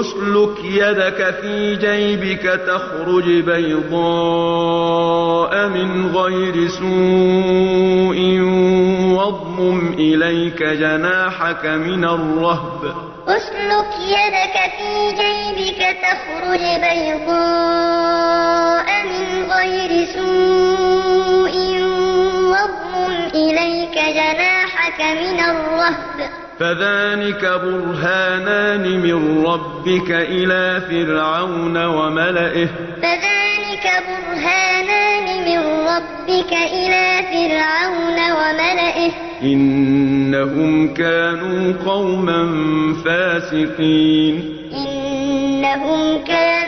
اسلك يدك في جيبك تخرج بيضاء من غير سوء واضمم إليك جناحك من الرهب. اسلك يدك في جيبك تخرج بيضاء من غير سوء واضمم إليك جناحك من الرهب. فذلك برهانان من ربك إلى فرعون وملئه. فذلك برهانان من ربك إلى فرعون وملئه. إنهم كانوا قوما فاسقين. إنهم كانوا